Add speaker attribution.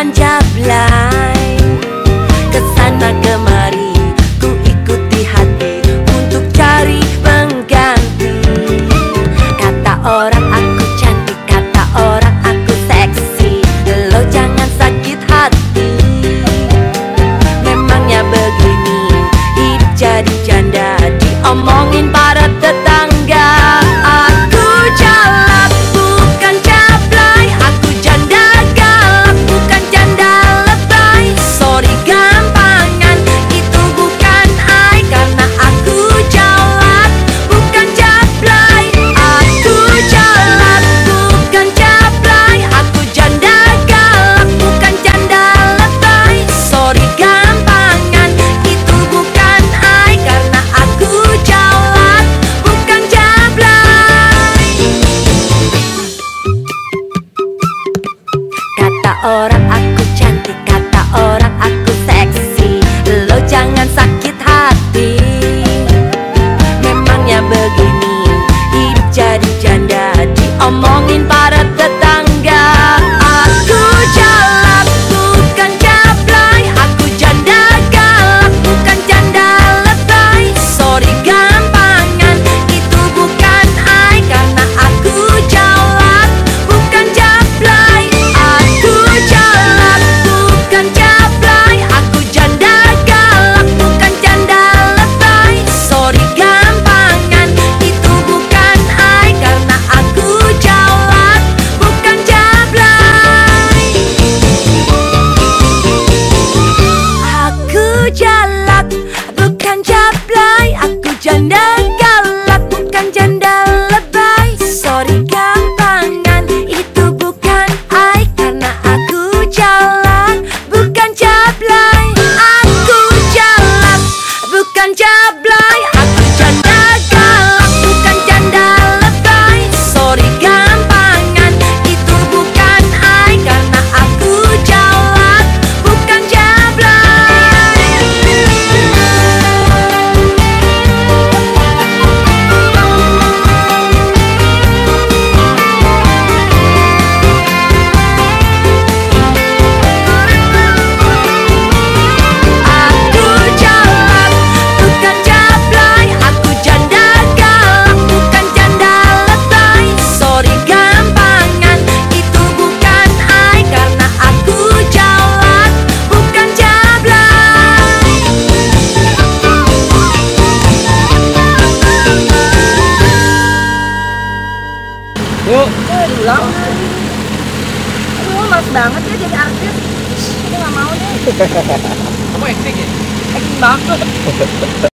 Speaker 1: están hora.
Speaker 2: Yuk.
Speaker 3: pulang, diulang. Aduh, lo banget ya jadi artis. Aku nggak mau deh.
Speaker 2: Kamu acting ya?
Speaker 3: Acting banget.